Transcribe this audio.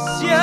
先